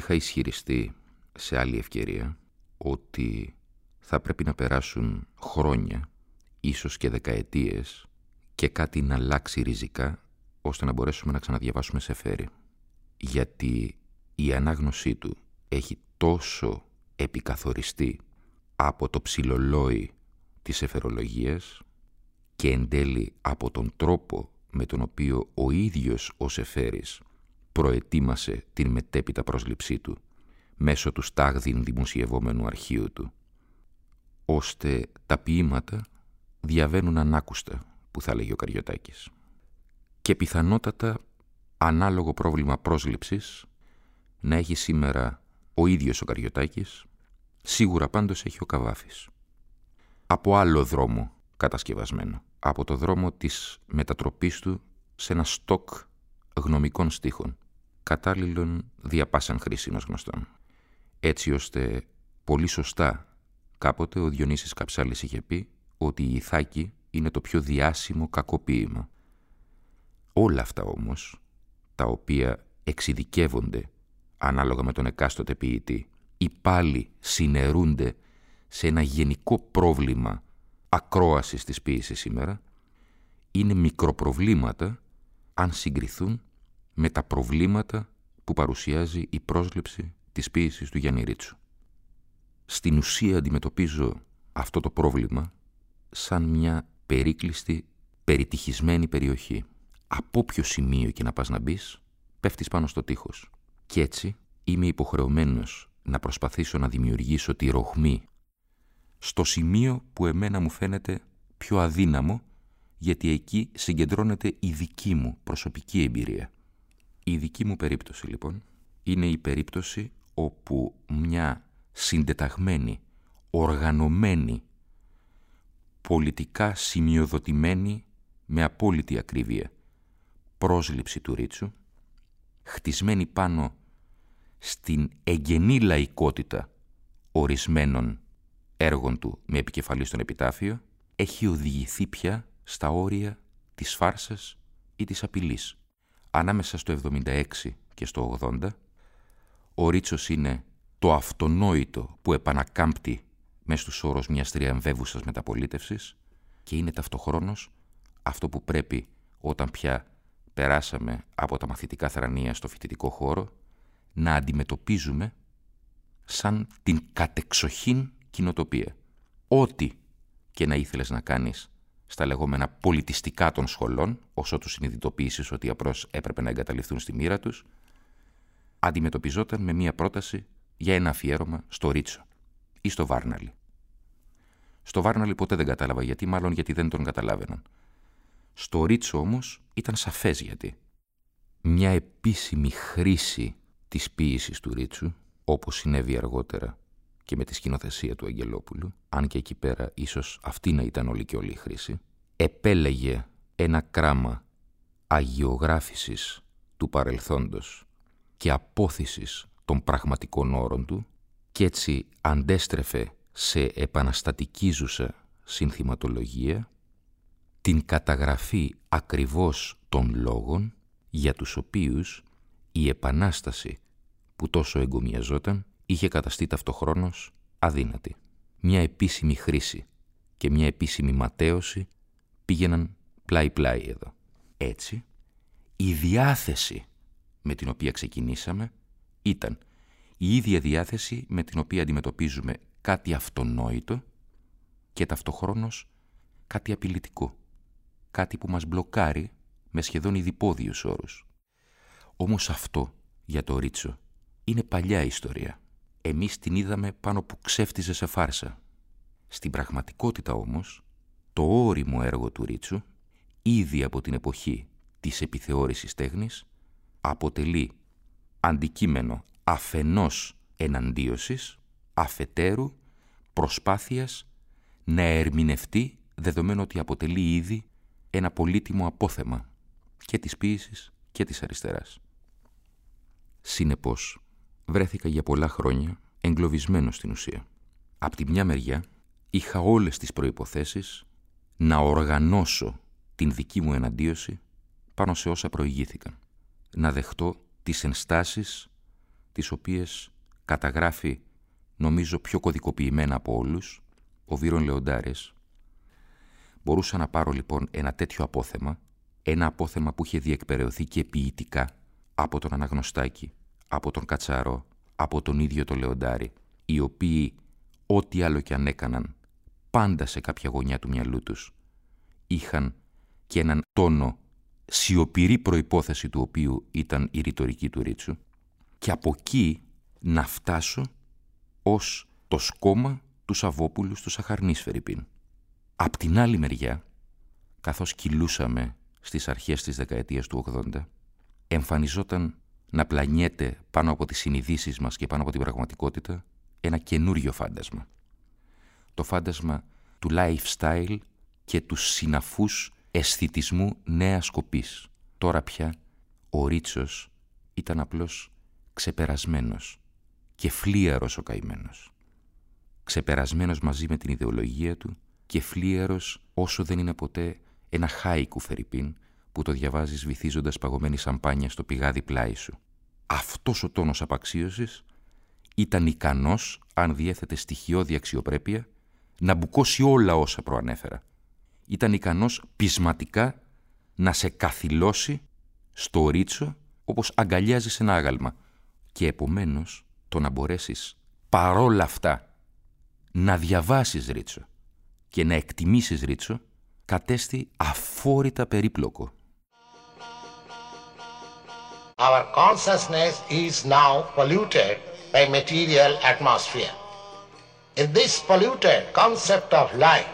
Είχα ισχυριστεί σε άλλη ευκαιρία ότι θα πρέπει να περάσουν χρόνια, ίσως και δεκαετίες, και κάτι να αλλάξει ριζικά, ώστε να μπορέσουμε να ξαναδιαβάσουμε σε φέρι. Γιατί η ανάγνωσή του έχει τόσο επικαθοριστεί από το ψιλολόι της εφερολογίας και εν τέλει από τον τρόπο με τον οποίο ο ίδιος ο Σεφέρης προετοίμασε την μετέπειτα πρόσληψή του μέσω του στάγδιν δημοσιευόμενου αρχείου του, ώστε τα ποίηματα διαβαίνουν ανάκουστα, που θα λέγει ο Καριωτάκης. Και πιθανότατα ανάλογο πρόβλημα πρόσληψης να έχει σήμερα ο ίδιος ο Καριωτάκης, σίγουρα πάντως έχει ο Καβάφης. Από άλλο δρόμο κατασκευασμένο, από το δρόμο της μετατροπής του σε ένα στόκ γνωμικών στίχων, κατάλληλων διαπάσαν χρήσιμος γνωστών. Έτσι ώστε πολύ σωστά κάποτε ο Διονύσης Καψάλης είχε πει ότι η Ιθάκη είναι το πιο διάσημο κακοποίημα. Όλα αυτά όμως, τα οποία εξειδικεύονται ανάλογα με τον εκάστοτε ποιητή ή πάλι συνερούνται σε ένα γενικό πρόβλημα ακρόασης της ποίησης σήμερα, είναι μικροπροβλήματα αν συγκριθούν με τα προβλήματα που παρουσιάζει η πρόσληψη της ποίησης του Γιάννη Ρίτσου. Στην ουσία αντιμετωπίζω αυτό το πρόβλημα σαν μια περίκλειστη, περιτυχισμένη περιοχή. Από ποιο σημείο και να πας να μπεις, πέφτεις πάνω στο τείχος. Κι έτσι είμαι υποχρεωμένος να προσπαθήσω να δημιουργήσω τη ροχμή στο σημείο που εμένα μου φαίνεται πιο αδύναμο γιατί εκεί συγκεντρώνεται η δική μου προσωπική εμπειρία. Η δική μου περίπτωση λοιπόν είναι η περίπτωση όπου μια συντεταγμένη, οργανωμένη, πολιτικά σημειοδοτημένη με απόλυτη ακρίβεια πρόσληψη του Ρίτσου, χτισμένη πάνω στην εγγενή λαϊκότητα ορισμένων έργων του με επικεφαλής στον επιτάφιο, έχει οδηγηθεί πια στα όρια της φάρσας ή της απειλής. Ανάμεσα στο 76 και στο 80, ο Ρίτσος είναι το αυτονόητο που επανακάμπτει μέσα στους όρους μιας τριαμβεύουσας μεταπολίτευσης και είναι ταυτοχρόνως αυτό που πρέπει όταν πια περάσαμε από τα μαθητικά θρανία στο φοιτητικό χώρο να αντιμετωπίζουμε σαν την κατεξοχήν κοινοτοπία. Ό,τι και να ήθελες να κάνεις στα λεγόμενα πολιτιστικά των σχολών, όσο τους συνειδητοποίησες ότι απλώς έπρεπε να εγκαταλειφθούν στη μοίρα τους, αντιμετωπιζόταν με μία πρόταση για ένα αφιέρωμα στο Ρίτσο ή στο Βάρναλι. Στο Βάρναλι ποτέ δεν κατάλαβα γιατί, μάλλον γιατί δεν τον καταλάβαιναν. Στο Ρίτσο όμως ήταν σαφές γιατί. Μια επίσημη χρήση της ποίησης του Ρίτσου, όπως συνέβη αργότερα και με τη σκηνοθεσία του Αγγελόπουλου, αν και εκεί πέρα ίσως αυτή να ήταν όλη και όλη η χρήση, επέλεγε ένα κράμα αγιογράφησης του παρελθόντος και απόθυσης των πραγματικών όρων του και έτσι αντέστρεφε σε επαναστατικίζουσα συνθηματολογία την καταγραφή ακριβώς των λόγων για τους οποίους η Επανάσταση που τόσο εγκομιαζόταν είχε καταστεί ταυτοχρόνως αδύνατη. Μια επίσημη χρήση και μια επίσημη ματέωση πήγαιναν πλάι-πλάι εδώ. Έτσι, η διάθεση με την οποία ξεκινήσαμε ήταν η ίδια διάθεση με την οποία αντιμετωπίζουμε κάτι αυτονόητο και ταυτοχρόνως κάτι απειλητικό. Κάτι που μας μπλοκάρει με σχεδόν ειδipόδιους όρους. Όμως αυτό για το Ρίτσο είναι παλιά ιστορία. Εμείς την είδαμε πάνω που ξέφτιζε σε φάρσα. Στην πραγματικότητα όμως, το όριμο έργο του Ρίτσου, ήδη από την εποχή της επιθεώρησης τέχνης, αποτελεί αντικείμενο αφενός εναντίωσης, αφετέρου προσπάθειας να ερμηνευτεί δεδομένου ότι αποτελεί ήδη ένα πολύτιμο απόθεμα και της ποίησης και της αριστεράς. Συνεπώς, βρέθηκα για πολλά χρόνια εγκλωβισμένος στην ουσία. Απ' τη μια μεριά, είχα όλες τις προϋποθέσεις να οργανώσω την δική μου εναντίωση πάνω σε όσα προηγήθηκαν. Να δεχτώ τις ενστάσεις τις οποίες καταγράφει νομίζω πιο κωδικοποιημένα από όλους ο Βύρον Λεοντάρης. Μπορούσα να πάρω λοιπόν ένα τέτοιο απόθεμα, ένα απόθεμα που είχε διεκπαιρεωθεί και ποιητικά από τον Αναγνωστάκη, από τον Κατσαρό, από τον ίδιο τον Λεοντάρη, οι οποίοι ό,τι άλλο και αν έκαναν, πάντα σε κάποια γωνιά του μυαλού τους, είχαν και έναν τόνο σιωπηρή προϋπόθεση του οποίου ήταν η ρητορική του Ρίτσου και από εκεί να φτάσω ως το σκόμα του Σαββόπουλου του Σαχαρνής Φερρυπίν. Απ' την άλλη μεριά, καθώς κυλούσαμε στις αρχές της δεκαετίας του 80, εμφανιζόταν να πλανιέται πάνω από τις συνειδήσεις μας και πάνω από την πραγματικότητα ένα καινούριο φάντασμα. Το φάντασμα του lifestyle και τους συναφούς αισθητισμού νέας σκοπής. Τώρα πια ο Ρίτσος ήταν απλώς ξεπερασμένος και φλίαρος ο καημένος. Ξεπερασμένος μαζί με την ιδεολογία του και φλίαρος όσο δεν είναι ποτέ ένα χάικου φερρυπίν που το διαβάζεις βυθίζοντας παγωμένη σαμπάνια στο πηγάδι πλάι σου. Αυτός ο τόνος απαξίωσης ήταν ικανός, αν διέθετε στοιχειώδη αξιοπρέπεια, να μπουκώσει όλα όσα προανέφερα. Ήταν ικανός πεισματικά να σε καθυλώσει στο ρίτσο όπως αγκαλιάζεις ένα άγαλμα και επομένως το να μπορέσεις παρόλα αυτά να διαβάσεις ρίτσο και να εκτιμήσεις ρίτσο κατέστη αφόρητα περίπλοκο. Our consciousness is now polluted by material atmosphere. In this polluted concept of life,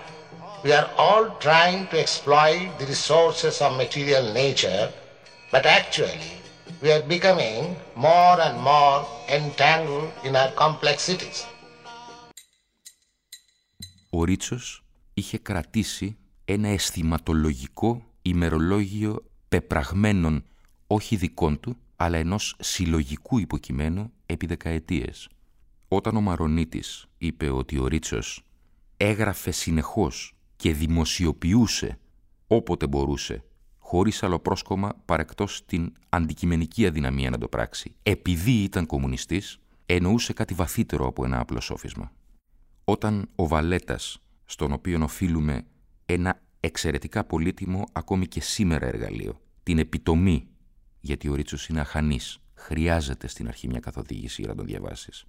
we are all trying to exploit the resources of material nature, but actually we are becoming more and more entangled in our complexities. Ο Ρίτσος είχε κρατήσει ένα αισθηματολογικό ημερολόγιο πεπραγμένων όχι δικών του, αλλά ενός συλλογικού υποκειμένου επί δεκαετίες. Όταν ο Μαρονίτης είπε ότι ο Ρίτσος έγραφε συνεχώς και δημοσιοποιούσε όποτε μπορούσε, χωρίς άλλο πρόσκομα παρεκτός την αντικειμενική αδυναμία να το πράξει, επειδή ήταν κομμουνιστής, εννοούσε κάτι βαθύτερο από ένα απλό σόφισμα. Όταν ο Βαλέτας, στον οποίο οφείλουμε ένα εξαιρετικά πολύτιμο ακόμη και σήμερα εργαλείο, την επιτομή, γιατί ο Ρίτσος είναι αχανής, χρειάζεται στην αρχή μια καθοδήγηση για να τον διαβάσεις.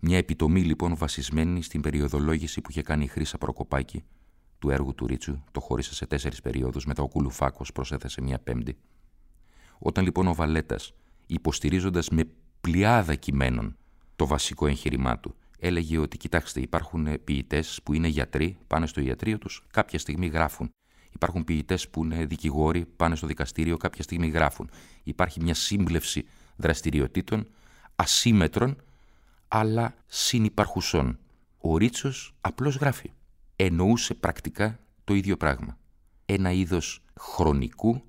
Μια επιτομή λοιπόν βασισμένη στην περιοδολόγηση που είχε κάνει η Χρύσα Προκοπάκη του έργου του Ρίτσου, το χώρισε σε τέσσερις περιόδους, μετά ο Κουλουφάκος προσέθεσε μια πέμπτη. Όταν λοιπόν ο Βαλέτας, υποστηρίζοντας με πλειάδα κειμένων το βασικό εγχείρημά του, έλεγε ότι κοιτάξτε υπάρχουν ποιητές που είναι γιατροί, πάνε στο ιατρείο τους, κάποια στιγμή γράφουν. Υπάρχουν ποιητές που είναι δικηγόροι, πάνε στο δικαστήριο, κάποια στιγμή γράφουν. Υπάρχει μια σύμπλευση δραστηριοτήτων ασύμετρων, αλλά συνυπαρχουσών. Ο Ρίτσος απλώς γράφει. Εννοούσε πρακτικά το ίδιο πράγμα. Ένα είδος χρονικού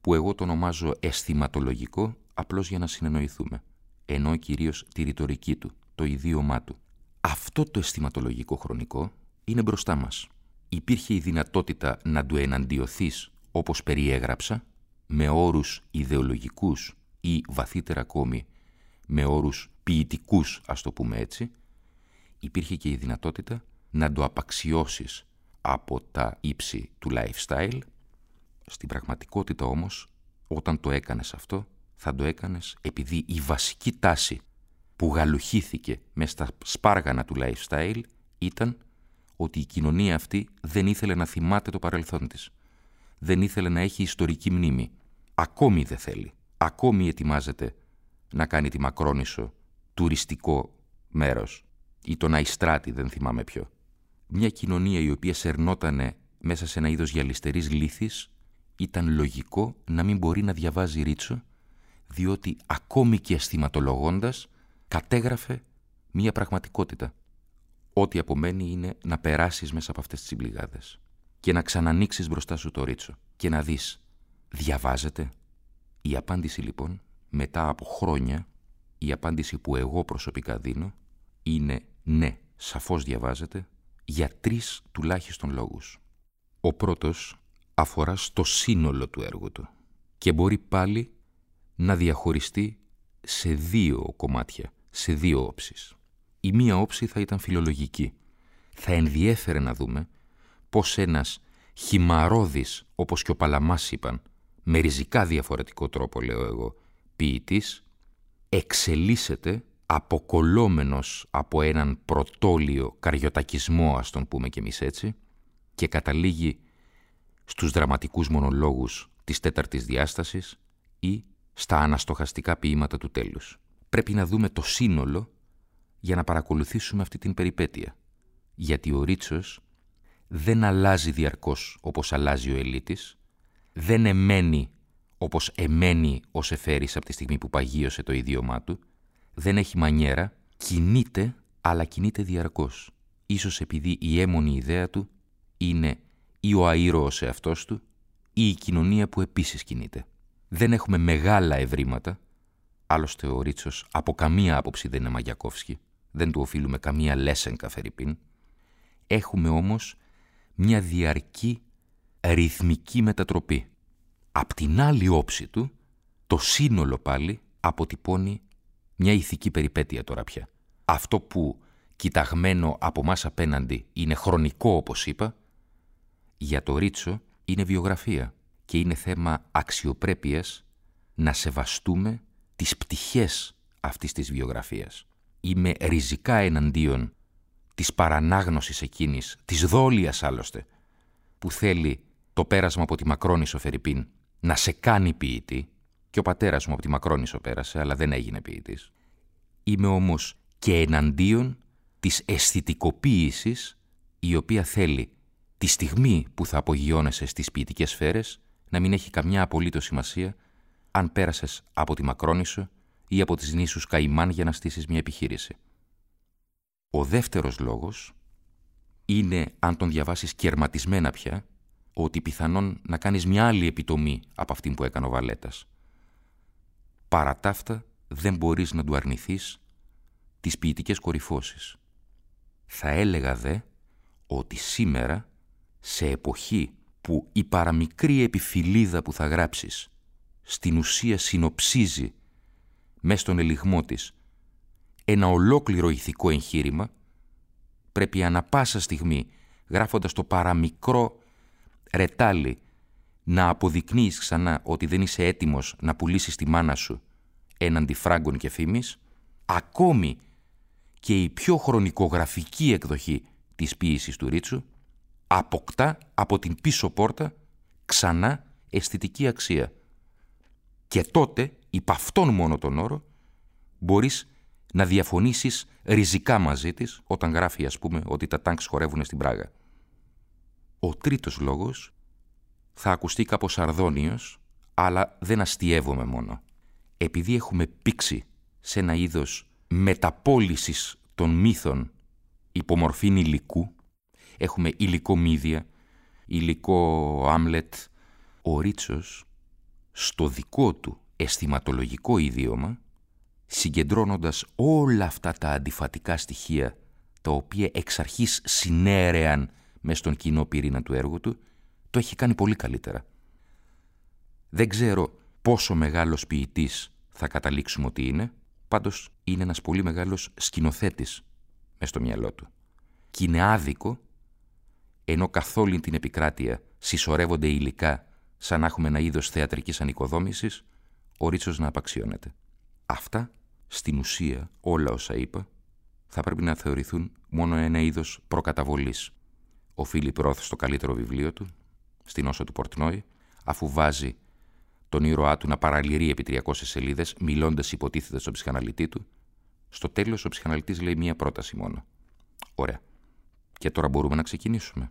που εγώ το ονομάζω αισθηματολογικό απλώς για να συνεννοηθούμε. Ενώ κυρίως τη ρητορική του, το ιδίωμά του. Αυτό το αισθηματολογικό χρονικό είναι μπροστά μας. Υπήρχε η δυνατότητα να του εναντιωθείς όπως περιέγραψα, με όρους ιδεολογικούς ή βαθύτερα ακόμη με όρους ποιητικούς, ας το πούμε έτσι, υπήρχε και η δυνατότητα να το απαξιώσεις από τα ύψη του lifestyle. Στην πραγματικότητα όμως, όταν το έκανες αυτό, θα το έκανες επειδή η βασική τάση που γαλουχήθηκε μες στα σπάργανα του lifestyle ήταν ότι η κοινωνία αυτή δεν ήθελε να θυμάται το παρελθόν της. Δεν ήθελε να έχει ιστορική μνήμη. Ακόμη δεν θέλει. Ακόμη ετοιμάζεται να κάνει τη Μακρόνισο τουριστικό μέρος ή τον Αϊστράτη, δεν θυμάμαι ποιο. Μια κοινωνία η οποία σερνότανε μέσα σε ένα είδος γυαλιστερής λύθης ήταν λογικό να μην μπορεί να διαβάζει ρίτσο διότι ακόμη και αισθηματολογώντας κατέγραφε μία πραγματικότητα. Ό,τι απομένει είναι να περάσεις μέσα από αυτές τις συμπληγάδες και να ξανανοίξεις μπροστά σου το ρίτσο και να δεις διαβάζεται; Η απάντηση λοιπόν μετά από χρόνια η απάντηση που εγώ προσωπικά δίνω είναι ναι, σαφώς διαβάζεται για τρεις τουλάχιστον λόγους. Ο πρώτος αφορά στο σύνολο του έργου του και μπορεί πάλι να διαχωριστεί σε δύο κομμάτια, σε δύο όψεις. Η μία όψη θα ήταν φιλολογική. Θα ενδιέφερε να δούμε πως ένας χυμαρόδης, όπως και ο Παλαμάς είπαν, με ριζικά διαφορετικό τρόπο λέω εγώ, ποιητής, εξελίσσεται αποκολόμενος από έναν πρωτόλιο καριοτακισμό, ας τον πούμε κι εμείς έτσι, και καταλήγει στους δραματικούς μονολόγους της τέταρτης διάστασης ή στα αναστοχαστικά ποίηματα του τέλους. Πρέπει να δούμε το σύνολο για να παρακολουθήσουμε αυτή την περιπέτεια. Γιατί ο Ρίτσος δεν αλλάζει διαρκώς όπως αλλάζει ο Ελίτης, δεν εμένει όπως εμένει ο Σεφέρης από τη στιγμή που παγίωσε το ίδιωμά του, δεν έχει μανιέρα, κινείται, αλλά κινείται διαρκώς. Ίσως επειδή η έμονη ιδέα του είναι ή ο αήρωος εαυτός του ή η κοινωνία που επίσης κινείται. Δεν έχουμε μεγάλα ευρήματα, άλλωστε ο Ρίτσος από καμία άποψη δεν είναι Μαγιακόφσκι, δεν του οφείλουμε καμία λέσενκα φερρυπίν. Έχουμε όμως μια διαρκή ρυθμική μετατροπή. Απ' την άλλη όψη του, το σύνολο πάλι αποτυπώνει μια ηθική περιπέτεια τώρα πια. Αυτό που κοιταγμένο από μας απέναντι είναι χρονικό όπως είπα, για το Ρίτσο είναι βιογραφία και είναι θέμα αξιοπρέπειας να σεβαστούμε τις πτυχές αυτής της βιογραφίας. Είμαι ριζικά εναντίον της παρανάγνωσης εκείνης, της δόλειας άλλωστε, που θέλει το πέρασμα από τη Μακρόνισο Φερρυπίν να σε κάνει ποιητή, και ο πατέρας μου από τη Μακρόνισο πέρασε, αλλά δεν έγινε ποιητής. Είμαι όμως και εναντίον της αισθητικοποίησης η οποία θέλει τη στιγμή που θα απογειώνεσαι στις ποιητικές σφαίρες να μην έχει καμιά απολύτως σημασία αν πέρασες από τη Μακρόνισο ή από τις νήσους Καϊμάν για να στήσεις μια επιχείρηση. Ο δεύτερος λόγος είναι, αν τον διαβάσεις κερματισμένα πια, ότι πιθανόν να κάνεις μια άλλη επιτομή από αυτήν που έκανε ο Βαλέτας. Παρά ταύτα, δεν μπορείς να του αρνηθείς τις ποιητικές κορυφώσεις. Θα έλεγα δε ότι σήμερα, σε εποχή που η παραμικρή επιφυλίδα που θα γράψεις στην ουσία συνοψίζει μέσα στον ελιγμό της. Ένα ολόκληρο ηθικό εγχείρημα, πρέπει ανα πάσα στιγμή, γράφοντας το παραμικρό ρετάλι, να αποδεικνύεις ξανά ότι δεν είσαι έτοιμος να πουλήσεις τη μάνα σου έναντι φράγκων και φήμης, ακόμη και η πιο χρονικογραφική εκδοχή της ποίησης του Ρίτσου αποκτά από την πίσω πόρτα ξανά αισθητική αξία. Και τότε, υπ' αυτόν μόνο τον όρο, μπορείς να διαφωνήσεις ριζικά μαζί της όταν γράφει, ας πούμε, ότι τα τάγκς χορεύουν στην Πράγα. Ο τρίτος λόγος θα ακουστεί κάπως αρδόνιος, αλλά δεν αστειεύομαι μόνο. Επειδή έχουμε πήξει σε ένα είδος μεταπόλησης των μύθων υπομορφή υλικού, έχουμε υλικό μύδια, υλικό άμλετ, ο Ρίτσος στο δικό του αισθηματολογικό ιδίωμα, συγκεντρώνοντας όλα αυτά τα αντιφατικά στοιχεία τα οποία εξ αρχής συνέρεαν μες στον κοινό πυρήνα του έργου του, το έχει κάνει πολύ καλύτερα. Δεν ξέρω πόσο μεγάλος ποιητής θα καταλήξουμε ότι είναι, πάντως είναι ένας πολύ μεγάλος σκηνοθέτης μες στο μυαλό του. Και είναι άδικο, ενώ καθ' όλη την επικράτεια συσσωρεύονται υλικά σαν να έχουμε ένα είδος θεατρικής ανοικοδόμησης, ο Ρίτσος να απαξιώνεται. Αυτά στην ουσία όλα όσα είπα θα πρέπει να θεωρηθούν μόνο ένα είδος προκαταβολής. Ο Φίλιπ Ρόθ στο καλύτερο βιβλίο του, στην όσο του Πορτνόη, αφού βάζει τον ήρωά του να παραλυρεί επί 300 σελίδες, μιλώντας υποτίθεται στον ψυχαναλυτή του, στο τέλος ο ψυχαναλυτής λέει μία πρόταση μόνο. Ωραία. Και τώρα μπορούμε να ξεκινήσουμε.